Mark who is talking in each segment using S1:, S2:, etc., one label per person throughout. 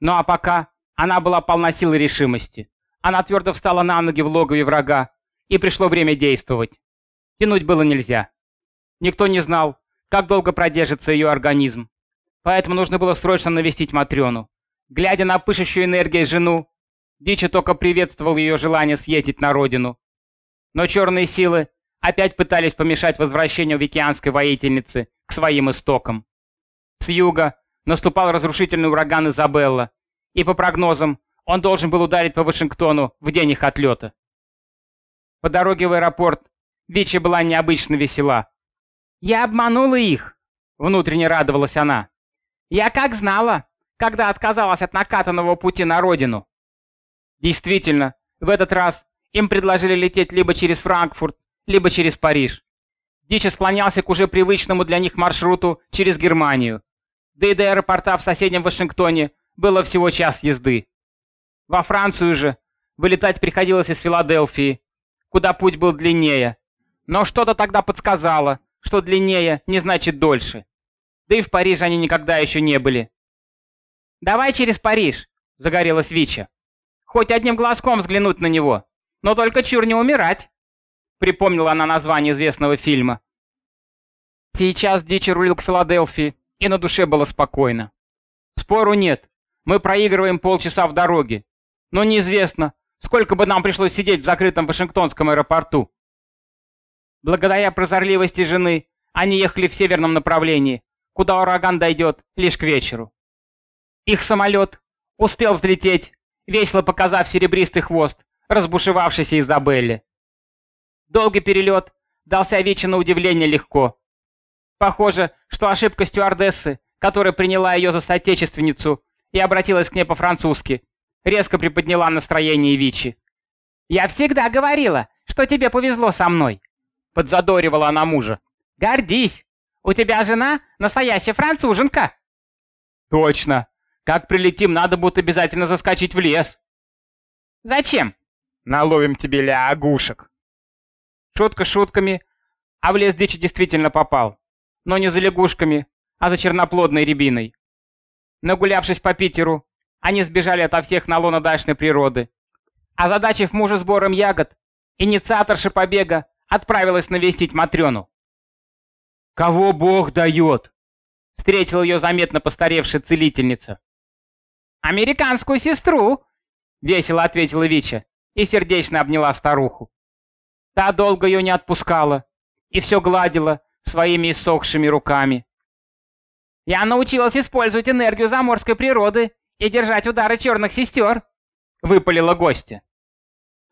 S1: Ну а пока она была полна сил и решимости. Она твердо встала на ноги в логове врага, и пришло время действовать. Тянуть было нельзя. Никто не знал, как долго продержится ее организм. Поэтому нужно было срочно навестить Матрёну. Глядя на пышущую энергией жену, Дичи только приветствовал ее желание съездить на родину. Но черные силы опять пытались помешать возвращению викианской воительницы к своим истокам. С юга наступал разрушительный ураган Изабелла, и по прогнозам он должен был ударить по Вашингтону в день их отлета. По дороге в аэропорт Вичи была необычно весела. «Я обманула их!» — внутренне радовалась она. «Я как знала, когда отказалась от накатанного пути на родину!» Действительно, в этот раз им предложили лететь либо через Франкфурт, либо через Париж. Дичи склонялся к уже привычному для них маршруту через Германию. Да и до аэропорта в соседнем Вашингтоне было всего час езды. Во Францию же вылетать приходилось из Филадельфии, куда путь был длиннее. Но что-то тогда подсказало, что длиннее не значит дольше. Да и в Париже они никогда еще не были. «Давай через Париж», — загорелась Вича. «Хоть одним глазком взглянуть на него, но только чур не умирать». Припомнила она название известного фильма. Сейчас Дичи рулил к Филадельфии, и на душе было спокойно. Спору нет, мы проигрываем полчаса в дороге, но неизвестно, сколько бы нам пришлось сидеть в закрытом Вашингтонском аэропорту. Благодаря прозорливости жены они ехали в северном направлении, куда ураган дойдет лишь к вечеру. Их самолет успел взлететь, весело показав серебристый хвост, разбушевавшийся Изабелле. Долгий перелет дался Вече на удивление легко. Похоже, что ошибка стюардессы, которая приняла ее за соотечественницу и обратилась к ней по-французски, резко приподняла настроение Вичи. «Я всегда говорила, что тебе повезло со мной», — подзадоривала она мужа. «Гордись! У тебя жена настоящая француженка!» «Точно! Как прилетим, надо будет обязательно заскочить в лес!» «Зачем?» «Наловим тебе лягушек!» Шутка шутками, а в лес дичи действительно попал. Но не за лягушками, а за черноплодной рябиной. Нагулявшись по Питеру, они сбежали ото всех на лоно дачной природы. Озадачив мужа сбором ягод, инициаторша побега отправилась навестить Матрёну. «Кого Бог дает?» — встретила ее заметно постаревшая целительница. «Американскую сестру!» — весело ответила Вича и сердечно обняла старуху. Та долго ее не отпускала и все гладила своими иссохшими руками. «Я научилась использовать энергию заморской природы и держать удары черных сестер», — выпалила гостья.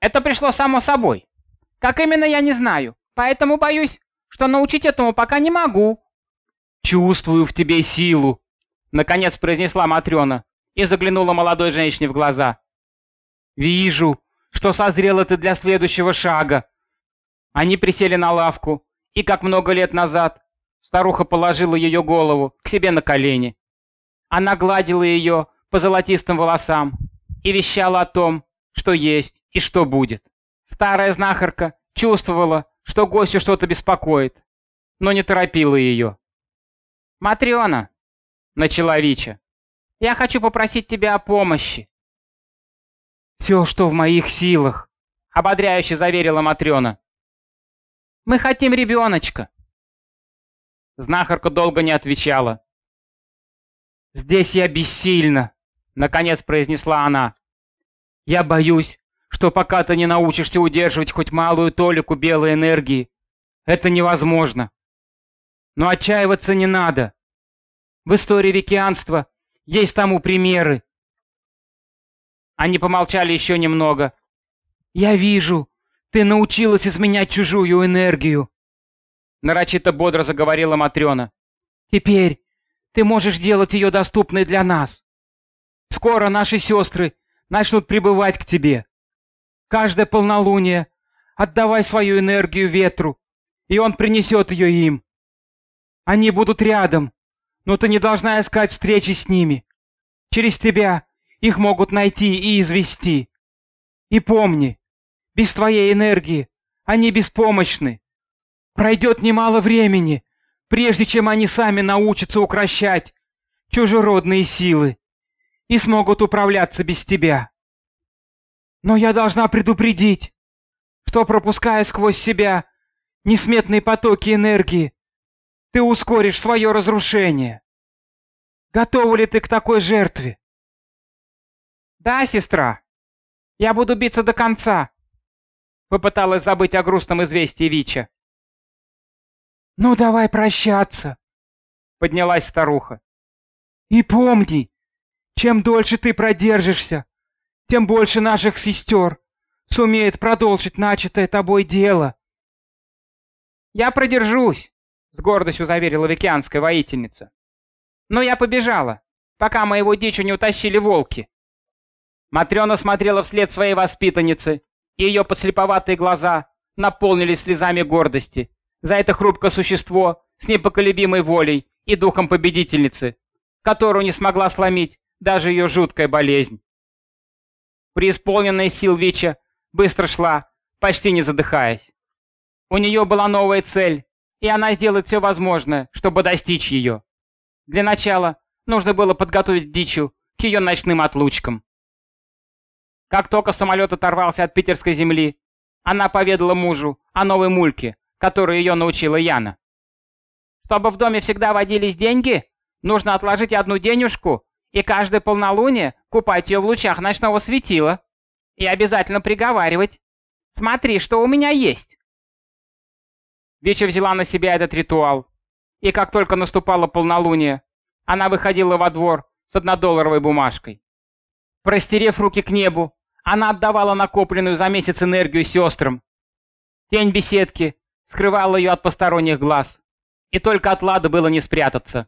S1: «Это пришло само собой. Как именно, я не знаю, поэтому боюсь, что научить этому пока не могу». «Чувствую в тебе силу», — наконец произнесла Матрена и заглянула молодой женщине в глаза. «Вижу, что созрела ты для следующего шага, они присели на лавку, и, как много лет назад, старуха положила ее голову к себе на колени. Она гладила ее по золотистым волосам и вещала о том, что есть и что будет. Старая знахарка чувствовала, что гостю что-то беспокоит, но не торопила ее. «Матрена!» — начала Вича. «Я хочу попросить тебя о помощи». «Все, что в моих силах», — ободряюще заверила Матрена. Мы хотим ребеночка!» Знахарка долго не отвечала. «Здесь я бессильна!» — наконец произнесла она. «Я боюсь, что пока ты не научишься удерживать хоть малую толику белой энергии, это невозможно. Но отчаиваться не надо. В истории викианства есть тому примеры». Они помолчали еще немного. «Я вижу, ты научилась изменять чужую энергию!» Нарочито бодро заговорила Матрена. «Теперь ты можешь делать ее доступной для нас. Скоро наши сестры начнут прибывать к тебе. Каждое полнолуние отдавай свою энергию ветру, и он принесет ее им. Они будут рядом, но ты не должна искать встречи с ними. Через тебя их могут найти и извести. И помни, без твоей энергии они беспомощны. Пройдет немало времени, прежде чем они сами научатся укращать чужеродные силы.
S2: и смогут управляться без тебя. Но я должна предупредить, что, пропуская сквозь себя несметные потоки энергии, ты ускоришь свое разрушение. Готова ли ты к такой жертве?
S1: Да, сестра, я буду биться до конца. Попыталась забыть о грустном известии Вича.
S2: Ну давай прощаться, поднялась старуха. И помни, чем дольше ты продержишься, тем больше наших сестер сумеет продолжить начатое тобой дело.
S1: Я продержусь, с гордостью заверила викианская воительница. Но я побежала, пока моего дичу не утащили волки. Матрена смотрела вслед своей воспитанницы, и ее подслеповатые глаза наполнились слезами гордости за это хрупкое существо с непоколебимой волей и духом победительницы, которую не смогла сломить даже ее жуткая болезнь. Преисполненная сил Вича быстро шла, почти не задыхаясь. У нее была новая цель, и она сделает все возможное, чтобы достичь ее. Для начала нужно было подготовить Дичу к ее ночным отлучкам. Как только самолет оторвался от питерской земли, она поведала мужу о новой мульке, которую ее научила Яна. Чтобы в доме всегда водились деньги, нужно отложить одну денежку и каждое полнолуние купать ее в лучах ночного светила. И обязательно приговаривать. Смотри, что у меня есть. Вича взяла на себя этот ритуал. И как только наступало полнолуние, она выходила во двор с однодолларовой бумажкой. Простерев руки к небу, она отдавала накопленную за месяц энергию сестрам. Тень беседки скрывала ее от посторонних глаз. И только от Лады было не спрятаться.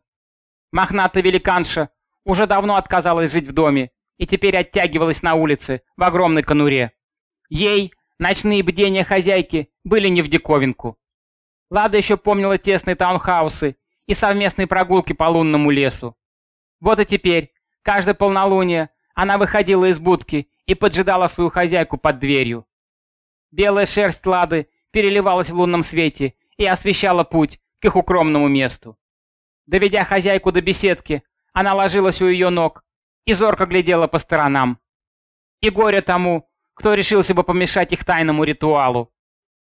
S1: Мохнатая великанша уже давно отказалась жить в доме и теперь оттягивалась на улице в огромной конуре. Ей ночные бдения хозяйки были не в диковинку. Лада еще помнила тесные таунхаусы и совместные прогулки по лунному лесу. Вот и теперь, каждое полнолуние, она выходила из будки и поджидала свою хозяйку под дверью. Белая шерсть Лады переливалась в лунном свете и освещала путь к их укромному месту. Доведя хозяйку до беседки, она ложилась у ее ног и зорко глядела по сторонам. И горе тому, кто решился бы помешать их тайному ритуалу.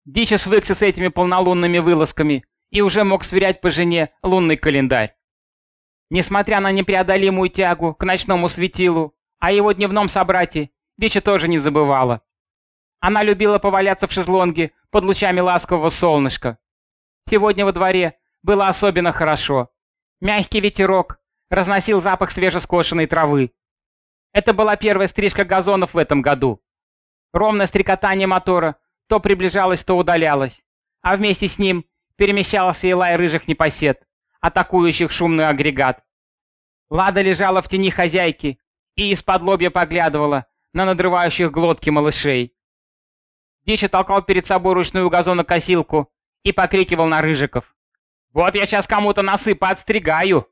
S1: Дича свыкся с этими полнолунными вылазками и уже мог сверять по жене лунный календарь. Несмотря на непреодолимую тягу к ночному светилу, о его дневном собрате Дича тоже не забывала. Она любила поваляться в шезлонге под лучами ласкового солнышка. Сегодня во дворе было особенно хорошо. Мягкий ветерок разносил запах свежескошенной травы. Это была первая стрижка газонов в этом году. Ровное стрекотание мотора то приближалось, то удалялось, а вместе с ним перемещался и лай рыжих непосед, атакующих шумный агрегат. Лада лежала в тени хозяйки и из-под лобья поглядывала на надрывающих глотки малышей. Дичи толкал перед собой ручную газонокосилку и покрикивал на рыжиков. «Вот я сейчас кому-то носы подстригаю!»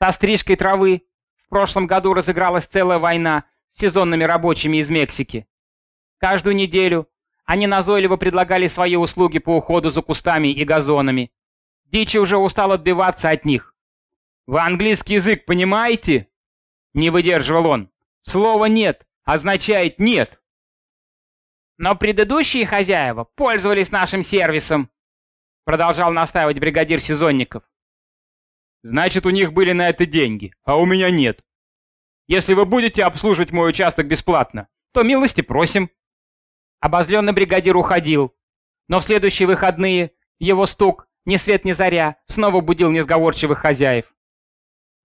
S1: Со стрижкой травы в прошлом году разыгралась целая война с сезонными рабочими из Мексики. Каждую неделю они назойливо предлагали свои услуги по уходу за кустами и газонами. Дичи уже устал отбиваться от них. «Вы английский язык понимаете?» Не выдерживал он. «Слово «нет» означает «нет». Но предыдущие хозяева пользовались нашим сервисом, продолжал настаивать бригадир сезонников. Значит, у них были на это деньги, а у меня нет. Если вы будете обслуживать мой участок бесплатно, то милости просим. Обозленный бригадир уходил, но в следующие выходные его стук, ни свет ни заря, снова будил несговорчивых хозяев.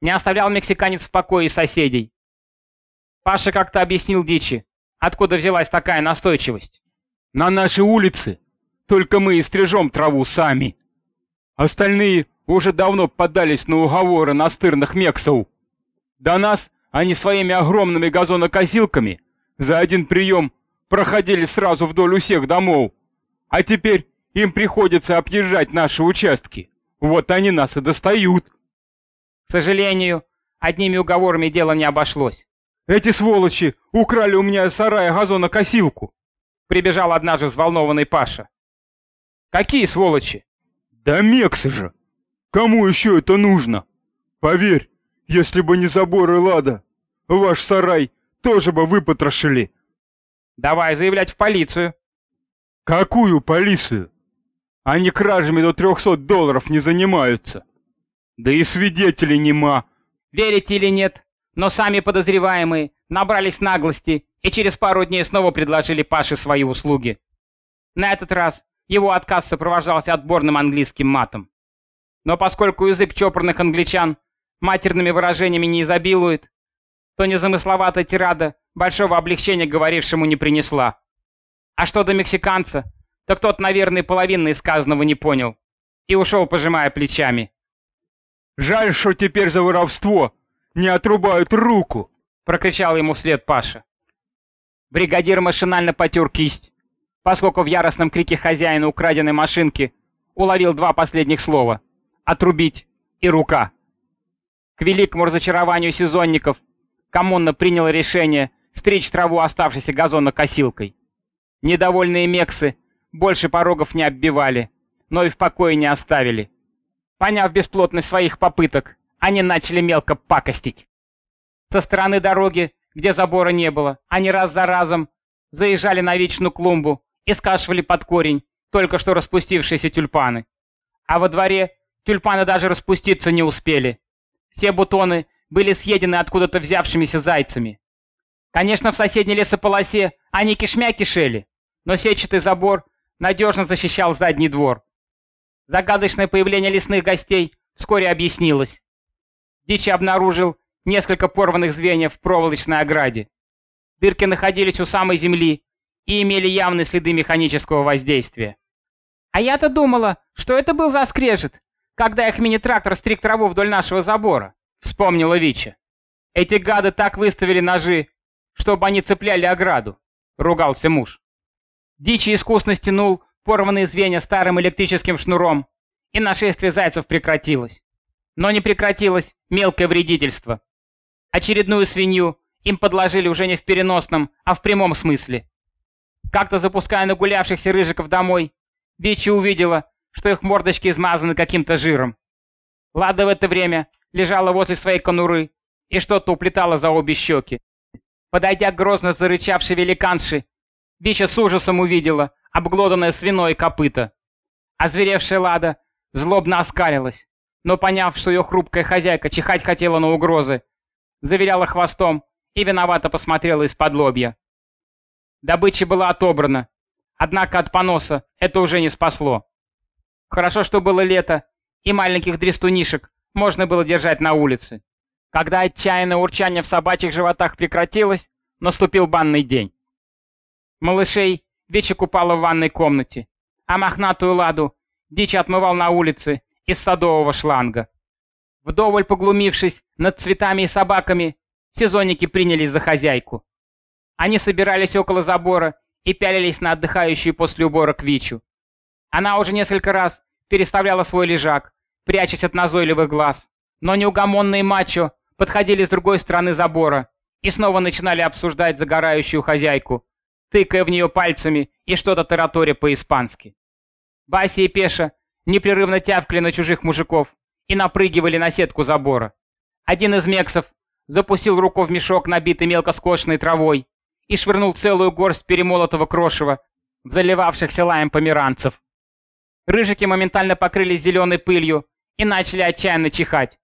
S1: Не оставлял мексиканец в покое соседей. Паша как-то объяснил Дичи, откуда взялась такая настойчивость. «На нашей улице только мы и стрижем траву сами. Остальные уже давно поддались на уговоры настырных мексов. До нас они своими огромными газонокосилками за один прием проходили сразу вдоль у всех домов, а теперь им приходится объезжать наши участки. Вот они нас и достают. К сожалению, одними уговорами дело не обошлось. Эти сволочи украли у меня из сарая газонокосилку. Прибежал однажды взволнованный Паша. Какие сволочи? Да мексы же. Кому еще это нужно? Поверь, если бы не заборы Лада,
S3: ваш сарай тоже бы выпотрошили.
S1: Давай заявлять в полицию.
S3: Какую полицию? Они кражами до трехсот долларов не занимаются. Да и свидетелей нема.
S1: Верите или нет, но сами подозреваемые набрались наглости и через пару дней снова предложили Паше свои услуги. На этот раз его отказ сопровождался отборным английским матом. Но поскольку язык чопорных англичан матерными выражениями не изобилует, то незамысловатая тирада большого облегчения говорившему не принесла. А что до мексиканца, то кто-то, наверное, половины сказанного не понял и ушел, пожимая плечами.
S3: «Жаль, что теперь за воровство не отрубают руку!»
S1: — прокричал ему вслед Паша. Бригадир машинально потер кисть, поскольку в яростном крике хозяина украденной машинки уловил два последних слова — «отрубить» и «рука». К великому разочарованию сезонников коммуна приняла решение стричь траву оставшейся газонокосилкой. Недовольные мексы больше порогов не оббивали, но и в покое не оставили. Поняв бесплотность своих попыток, они начали мелко пакостить. Со стороны дороги, где забора не было, они раз за разом заезжали на вечную клумбу и скашивали под корень только что распустившиеся тюльпаны. А во дворе тюльпаны даже распуститься не успели. Все бутоны были съедены откуда-то взявшимися зайцами. Конечно, в соседней лесополосе они кишмя кишели, но сетчатый забор надежно защищал задний двор. Загадочное появление лесных гостей вскоре объяснилось. Дичи обнаружил несколько порванных звеньев в проволочной ограде. Дырки находились у самой земли и имели явные следы механического воздействия. «А я-то думала, что это был за скрежет, когда их мини-трактор стриг траву вдоль нашего забора», — вспомнила Вича. «Эти гады так выставили ножи, чтобы они цепляли ограду», — ругался муж. Дичи искусно стянул порванные звенья старым электрическим шнуром, и нашествие зайцев прекратилось. Но не прекратилось мелкое вредительство. Очередную свинью им подложили уже не в переносном, а в прямом смысле. Как-то запуская нагулявшихся рыжиков домой, Бичи увидела, что их мордочки измазаны каким-то жиром. Лада в это время лежала возле своей конуры и что-то уплетала за обе щеки. Подойдя к грозно зарычавшей великанши, Бича с ужасом увидела обглоданное свиное копыто. Озверевшая Лада злобно оскалилась, но поняв, что ее хрупкая хозяйка чихать хотела на угрозы, завиляла хвостом и виновато посмотрела из-под лобья. Добыча была отобрана, однако от поноса это уже не спасло. Хорошо, что было лето, и маленьких дрестунишек можно было держать на улице. Когда отчаянное урчание в собачьих животах прекратилось, наступил банный день. Малышей Бича купала в ванной комнате, а мохнатую ладу Дичь отмывал на улице из садового шланга. Вдоволь поглумившись над цветами и собаками, сезонники принялись за хозяйку. Они собирались около забора и пялились на отдыхающую после уборок Вичу. Она уже несколько раз переставляла свой лежак, прячась от назойливых глаз, но неугомонные мачо подходили с другой стороны забора и снова начинали обсуждать загорающую хозяйку, тыкая в нее пальцами и что-то тараторя по-испански. Бася и Пеша непрерывно тявкали на чужих мужиков и напрыгивали на сетку забора. Один из мексов запустил руку в мешок, набитый мелкоскошенной травой, и швырнул целую горсть перемолотого крошева в заливавшихся лаем померанцев. Рыжики моментально покрылись зеленой пылью и начали отчаянно чихать.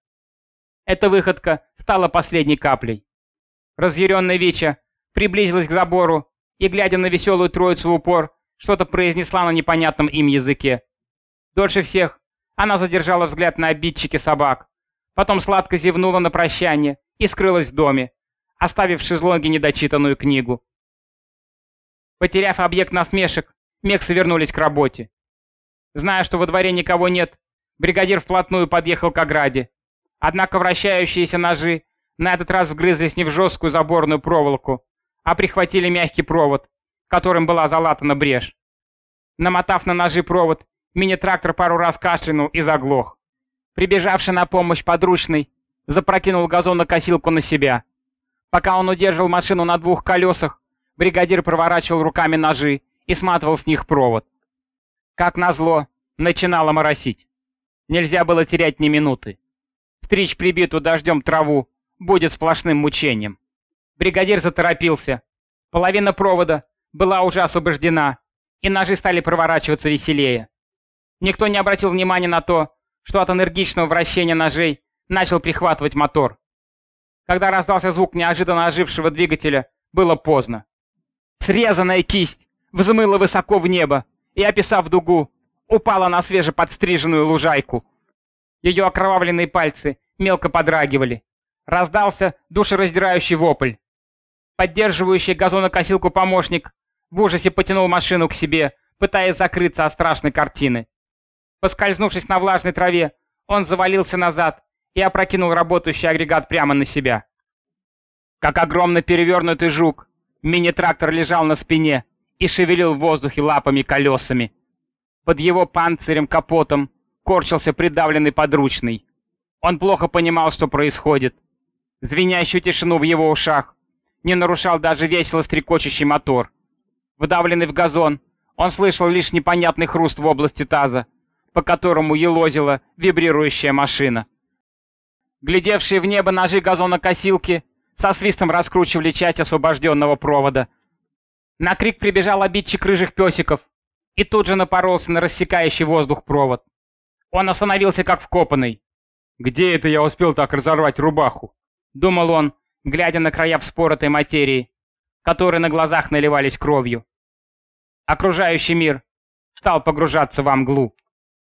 S1: Эта выходка стала последней каплей. Разъяренная Вича приблизилась к забору и, глядя на веселую троицу в упор, что-то произнесла на непонятном им языке. Дольше всех она задержала взгляд на обидчики собак, потом сладко зевнула на прощание и скрылась в доме, оставив в шезлонге недочитанную книгу. Потеряв объект насмешек, мексы вернулись к работе. Зная, что во дворе никого нет, бригадир вплотную подъехал к ограде. Однако вращающиеся ножи на этот раз вгрызлись не в жесткую заборную проволоку, а прихватили мягкий провод, которым была залатана брешь. Намотав на ножи провод, мини-трактор пару раз кашлянул и заглох. Прибежавший на помощь подручный запрокинул газонокосилку на себя. Пока он удерживал машину на двух колесах, бригадир проворачивал руками ножи и сматывал с них провод. Как назло, начинало моросить. Нельзя было терять ни минуты. Стричь прибитую дождем траву будет сплошным мучением. Бригадир заторопился. Половина провода была уже освобождена, и ножи стали проворачиваться веселее. Никто не обратил внимания на то, что от энергичного вращения ножей начал прихватывать мотор. Когда раздался звук неожиданно ожившего двигателя, было поздно. Срезанная кисть взмыла высоко в небо и, описав дугу, упала на свежеподстриженную лужайку. Ее окровавленные пальцы мелко подрагивали. Раздался душераздирающий вопль. Поддерживающий газонокосилку помощник в ужасе потянул машину к себе, пытаясь закрыться от страшной картины. Поскользнувшись на влажной траве, он завалился назад и опрокинул работающий агрегат прямо на себя. Как огромно перевернутый жук, мини-трактор лежал на спине и шевелил в воздухе лапами колесами. Под его панцирем-капотом корчился придавленный подручный. Он плохо понимал, что происходит. Звенящую тишину в его ушах не нарушал даже весело стрекочущий мотор. Вдавленный в газон, он слышал лишь непонятный хруст в области таза, по которому елозила вибрирующая машина. Глядевшие в небо ножи газонокосилки со свистом раскручивали часть освобожденного провода. На крик прибежал обидчик рыжих песиков и тут же напоролся на рассекающий воздух провод. Он остановился как вкопанный.
S3: «Где это я успел так разорвать рубаху?»
S1: — думал он, глядя на края вспоротой материи, которые на глазах наливались кровью. Окружающий мир стал погружаться во мглу.